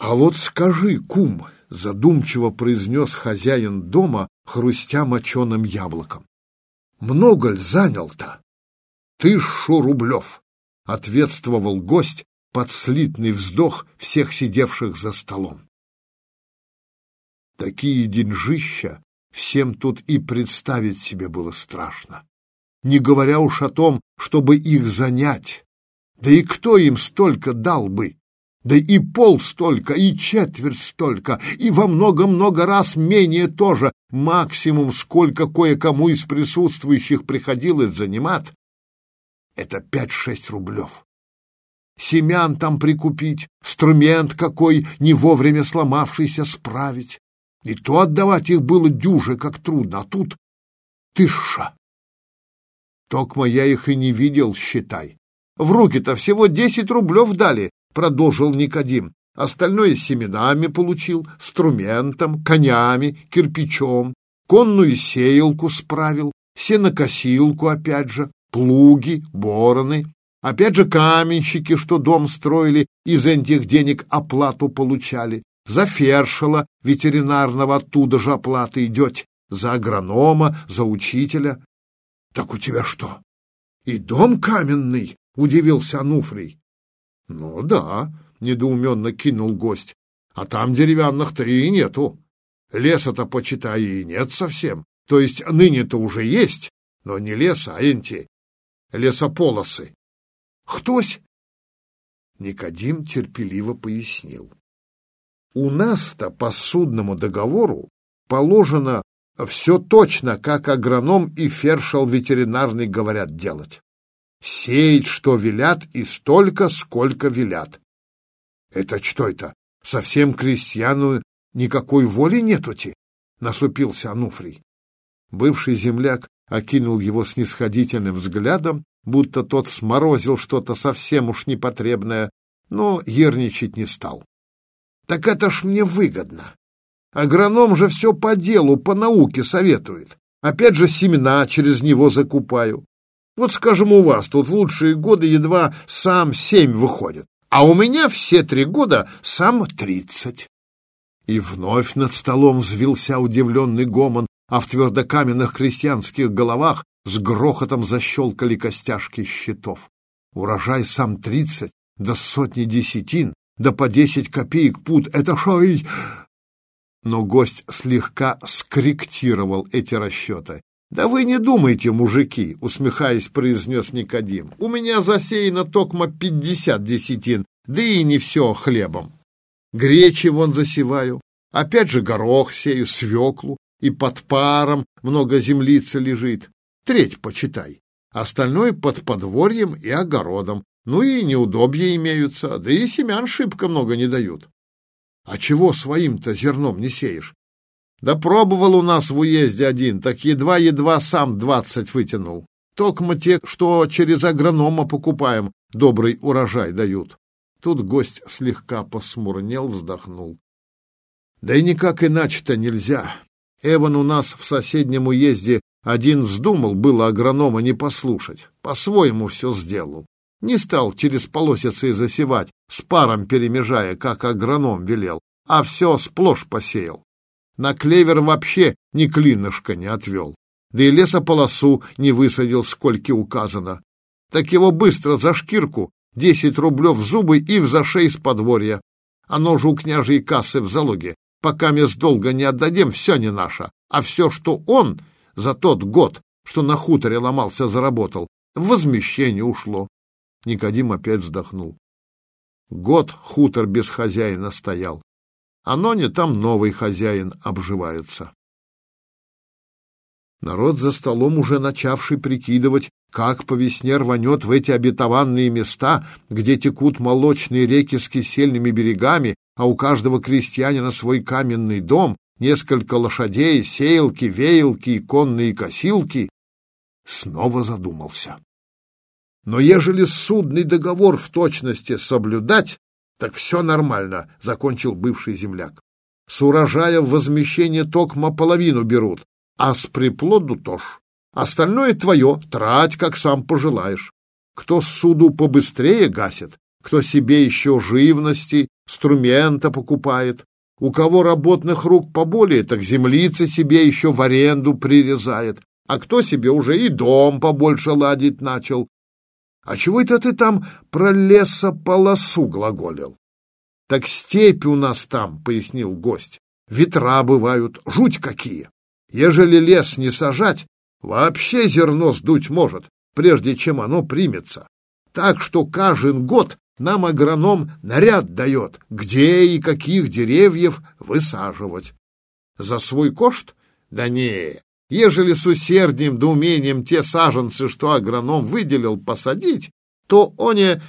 А вот скажи, кум, задумчиво произнес хозяин дома, хрустя моченым яблоком. Много ль занял-то? Тысячу рублев, ответствовал гость под слитный вздох всех сидевших за столом. Такие деньжища всем тут и представить себе было страшно, не говоря уж о том, чтобы их занять. Да и кто им столько дал бы? Да и пол столько, и четверть столько, и во много-много раз менее тоже. Максимум, сколько кое-кому из присутствующих приходилось занимать, это пять-шесть рублев. Семян там прикупить, инструмент какой не вовремя сломавшийся справить. И то отдавать их было дюже, как трудно, а тут тысяча. Токма я их и не видел, считай. В руки-то всего десять рублев дали, продолжил Никодим. Остальное семенами получил, струментом, конями, кирпичом, конную сеялку справил, сенокосилку опять же, плуги, бороны, опять же каменщики, что дом строили, из этих денег оплату получали, за фершела ветеринарного оттуда же оплата идет, за агронома, за учителя. — Так у тебя что, и дом каменный? — удивился Ануфрий. — Ну да, — недоуменно кинул гость, — а там деревянных-то и нету. Леса-то, почитай, и нет совсем. То есть ныне-то уже есть, но не леса, а энти лесополосы. Хтось? Никодим терпеливо пояснил. У нас-то по судному договору положено все точно, как агроном и фершал ветеринарный говорят делать. Сеять, что велят, и столько, сколько велят. Это что это? Совсем крестьяну никакой воли нетути? Насупился Ануфрий. Бывший земляк окинул его снисходительным взглядом, будто тот сморозил что-то совсем уж непотребное, но ерничать не стал. Так это ж мне выгодно. Агроном же все по делу, по науке советует. Опять же семена через него закупаю. Вот, скажем, у вас тут в лучшие годы едва сам семь выходит, а у меня все три года сам тридцать. И вновь над столом взвился удивленный гомон, а в твердокаменных крестьянских головах с грохотом защелкали костяшки щитов. Урожай сам тридцать, до сотни десятин, да по десять копеек пут — это шой! Но гость слегка скорректировал эти расчеты. «Да вы не думайте, мужики!» — усмехаясь, произнес Никодим. «У меня засеяно токмо пятьдесят десятин, да и не все хлебом. Гречи вон засеваю, опять же горох сею, свеклу, и под паром много землицы лежит. Треть почитай. Остальное под подворьем и огородом. Ну и неудобья имеются, да и семян шибко много не дают. А чего своим-то зерном не сеешь? Да пробовал у нас в уезде один, так едва-едва сам двадцать вытянул. Токмо те, что через агронома покупаем, добрый урожай дают. Тут гость слегка посмурнел, вздохнул. Да и никак иначе-то нельзя. Эван у нас в соседнем уезде один вздумал было агронома не послушать, по-своему все сделал. Не стал через полосицы засевать, с паром перемежая, как агроном велел, а все сплошь посеял. На клевер вообще ни клинышка не отвел, да и лесополосу не высадил, сколько указано. Так его быстро за шкирку, десять рублев в зубы и в зашей с подворья. Оно же у княжей кассы в залоге, Пока мест долго не отдадим, все не наше, а все, что он за тот год, что на хуторе ломался, заработал, в возмещение ушло. Никодим опять вздохнул. Год хутор без хозяина стоял, а ноне там новый хозяин обживается. Народ за столом, уже начавший прикидывать, как по весне рванет в эти обетованные места, где текут молочные реки с кисельными берегами, а у каждого крестьянина свой каменный дом, несколько лошадей, сеялки, веялки и конные косилки, снова задумался. Но ежели судный договор в точности соблюдать, так все нормально, — закончил бывший земляк. С урожая в возмещение токма половину берут, а с приплоду тоже. Остальное твое, трать, как сам пожелаешь. Кто суду побыстрее гасит, кто себе еще живности, инструмента покупает, у кого работных рук поболее, так землицы себе еще в аренду прирезает, а кто себе уже и дом побольше ладить начал. А чего это ты там про лесополосу глаголил? Так степь у нас там, — пояснил гость. Ветра бывают, жуть какие. Ежели лес не сажать, вообще зерно сдуть может, прежде чем оно примется. Так что каждый год нам агроном наряд дает, где и каких деревьев высаживать. За свой кошт? Да не, ежели с усердием да умением те саженцы, что агроном выделил, посадить, то они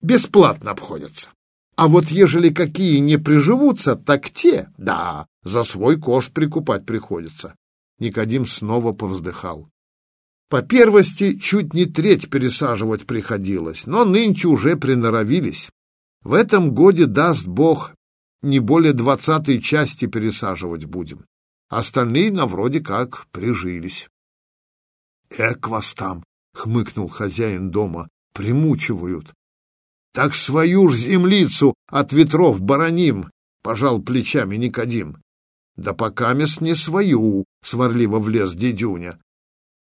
бесплатно обходятся. А вот ежели какие не приживутся, так те, да, за свой кошт прикупать приходится. Никодим снова повздыхал. По первости чуть не треть пересаживать приходилось, но нынче уже приноровились. В этом годе, даст Бог, не более двадцатой части пересаживать будем. Остальные на вроде как прижились. — Эк вас там, — хмыкнул хозяин дома, — примучивают. — Так свою ж землицу от ветров бароним, — пожал плечами Никодим. — Да пока мест не свою, — сварливо влез дедюня.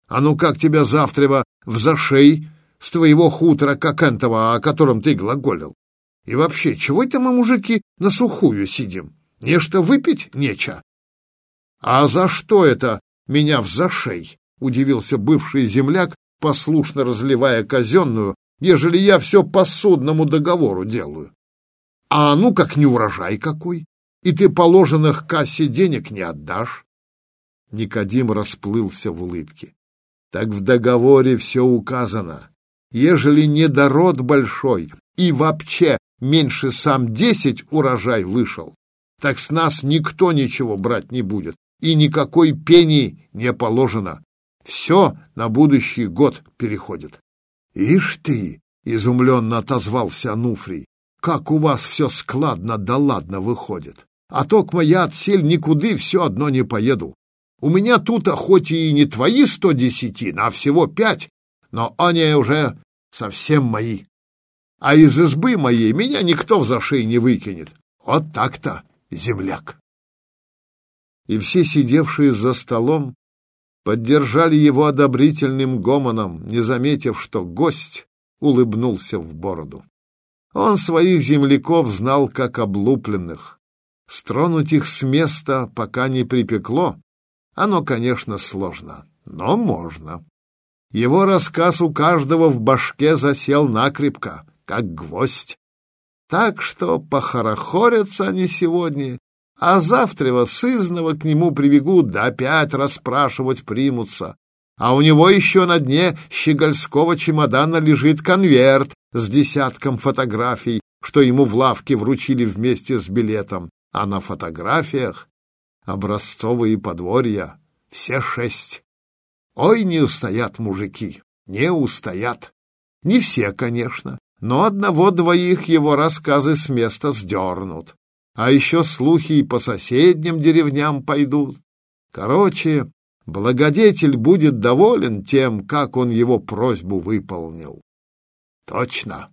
А ну как тебя завтра в зашей с твоего хутора Кокентова, о котором ты глаголил? И вообще, чего это мы, мужики, на сухую сидим? Нечто выпить неча. А за что это меня в зашей? Удивился бывший земляк, послушно разливая казенную, ежели я все по судному договору делаю. А ну как не урожай какой, и ты положенных кассе денег не отдашь. Никодим расплылся в улыбке. Так в договоре все указано. Ежели недород большой и вообще меньше сам десять урожай вышел, так с нас никто ничего брать не будет, и никакой пени не положено. Все на будущий год переходит. — Ишь ты! — изумленно отозвался Ануфрий. — Как у вас все складно да ладно выходит. А токмо я отсель никуды все одно не поеду. У меня тут, хоть и не твои сто десятин, а всего пять, но они уже совсем мои. А из избы моей меня никто в зашей не выкинет. Вот так-то, земляк. И все сидевшие за столом поддержали его одобрительным гомоном, не заметив, что гость улыбнулся в бороду. Он своих земляков знал как облупленных. Стронуть их с места, пока не припекло, оно, конечно, сложно, но можно. Его рассказ у каждого в башке засел накрепко, как гвоздь. Так что похорохорятся они сегодня, а завтра сызного к нему прибегут, да опять расспрашивать примутся. А у него еще на дне щегольского чемодана лежит конверт с десятком фотографий, что ему в лавке вручили вместе с билетом. А на фотографиях образцовые подворья, все шесть. Ой, не устоят мужики, не устоят. Не все, конечно, но одного-двоих его рассказы с места сдернут. А еще слухи и по соседним деревням пойдут. Короче, благодетель будет доволен тем, как он его просьбу выполнил. Точно.